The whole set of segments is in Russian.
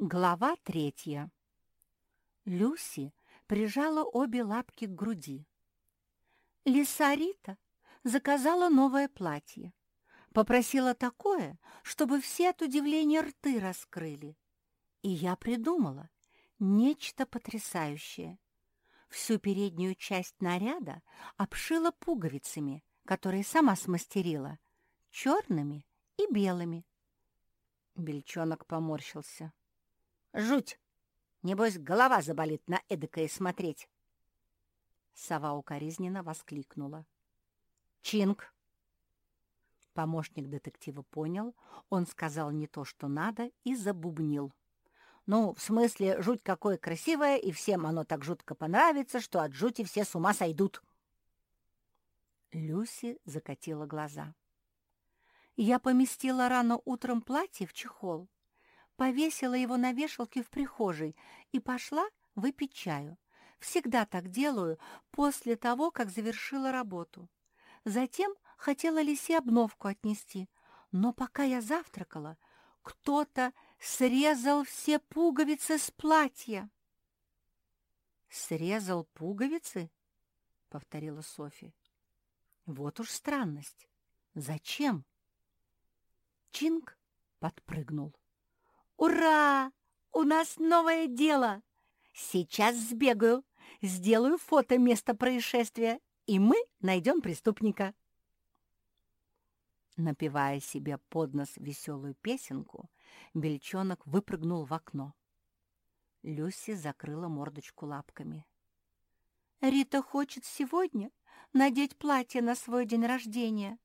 Глава третья. Люси прижала обе лапки к груди. Лисарита заказала новое платье. Попросила такое, чтобы все от удивления рты раскрыли. И я придумала нечто потрясающее. Всю переднюю часть наряда обшила пуговицами, которые сама смастерила, черными и белыми. Бельчонок поморщился. Жуть! Небось, голова заболит на эдакое смотреть. Сова укоризненно воскликнула. Чинг! Помощник детектива понял, он сказал не то, что надо, и забубнил. Ну, в смысле, жуть какое красивое, и всем оно так жутко понравится, что от жути все с ума сойдут. Люси закатила глаза. Я поместила рано утром платье в чехол повесила его на вешалке в прихожей и пошла выпить чаю. Всегда так делаю после того, как завершила работу. Затем хотела Лисе обновку отнести, но пока я завтракала, кто-то срезал все пуговицы с платья. «Срезал пуговицы?» — повторила Софи. «Вот уж странность. Зачем?» Чинг подпрыгнул. «Ура! У нас новое дело! Сейчас сбегаю, сделаю фото места происшествия, и мы найдем преступника». Напевая себе под нос веселую песенку, Бельчонок выпрыгнул в окно. Люси закрыла мордочку лапками. «Рита хочет сегодня надеть платье на свой день рождения.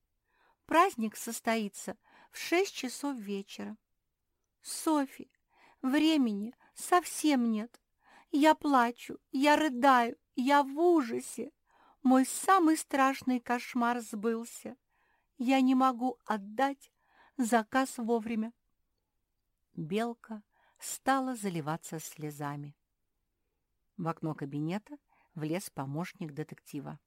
Праздник состоится в шесть часов вечера. Софи, времени совсем нет. Я плачу, я рыдаю, я в ужасе. Мой самый страшный кошмар сбылся. Я не могу отдать заказ вовремя. Белка стала заливаться слезами. В окно кабинета влез помощник детектива.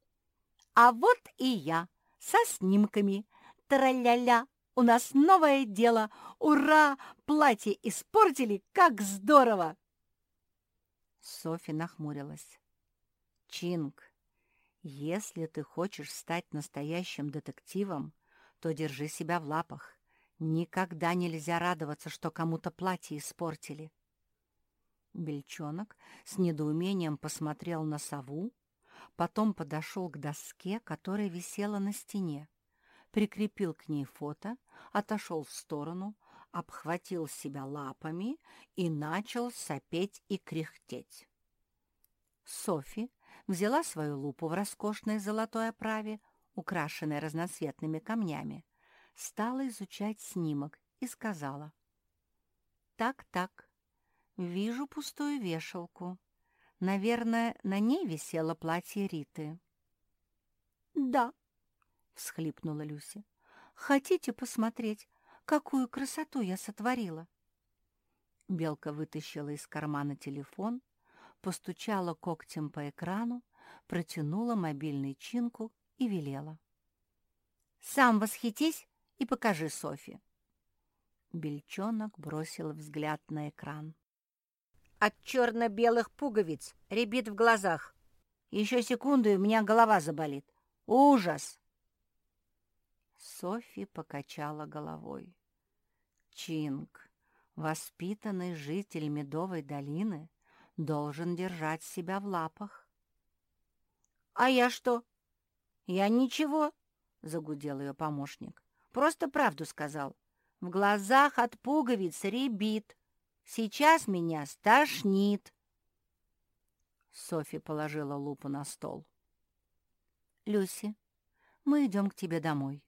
«А вот и я со снимками. Тра-ля-ля!» У нас новое дело! Ура! Платье испортили! Как здорово!» Софи нахмурилась. «Чинг, если ты хочешь стать настоящим детективом, то держи себя в лапах. Никогда нельзя радоваться, что кому-то платье испортили». Бельчонок с недоумением посмотрел на сову, потом подошел к доске, которая висела на стене прикрепил к ней фото, отошел в сторону, обхватил себя лапами и начал сопеть и кряхтеть. Софи взяла свою лупу в роскошной золотой оправе, украшенной разноцветными камнями, стала изучать снимок и сказала. «Так-так, вижу пустую вешалку. Наверное, на ней висело платье Риты». «Да», всхлипнула Люси. «Хотите посмотреть, какую красоту я сотворила?» Белка вытащила из кармана телефон, постучала когтем по экрану, протянула мобильный чинку и велела. «Сам восхитись и покажи Софи». Бельчонок бросил взгляд на экран. «От черно-белых пуговиц рябит в глазах. Еще секунду, и у меня голова заболит. Ужас!» Софи покачала головой. Чинг, воспитанный житель Медовой долины, должен держать себя в лапах. «А я что?» «Я ничего», — загудел ее помощник. «Просто правду сказал. В глазах от пуговиц рябит. Сейчас меня стошнит». Софи положила лупу на стол. «Люси, мы идем к тебе домой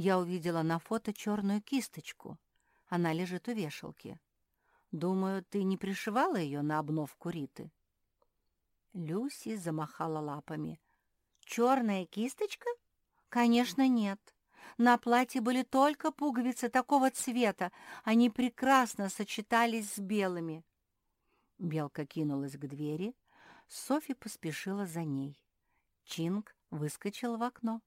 я увидела на фото черную кисточку. Она лежит у вешалки. Думаю, ты не пришивала ее на обновку Риты?» Люси замахала лапами. «Черная кисточка? Конечно, нет. На платье были только пуговицы такого цвета. Они прекрасно сочетались с белыми». Белка кинулась к двери. Софи поспешила за ней. Чинг выскочил в окно.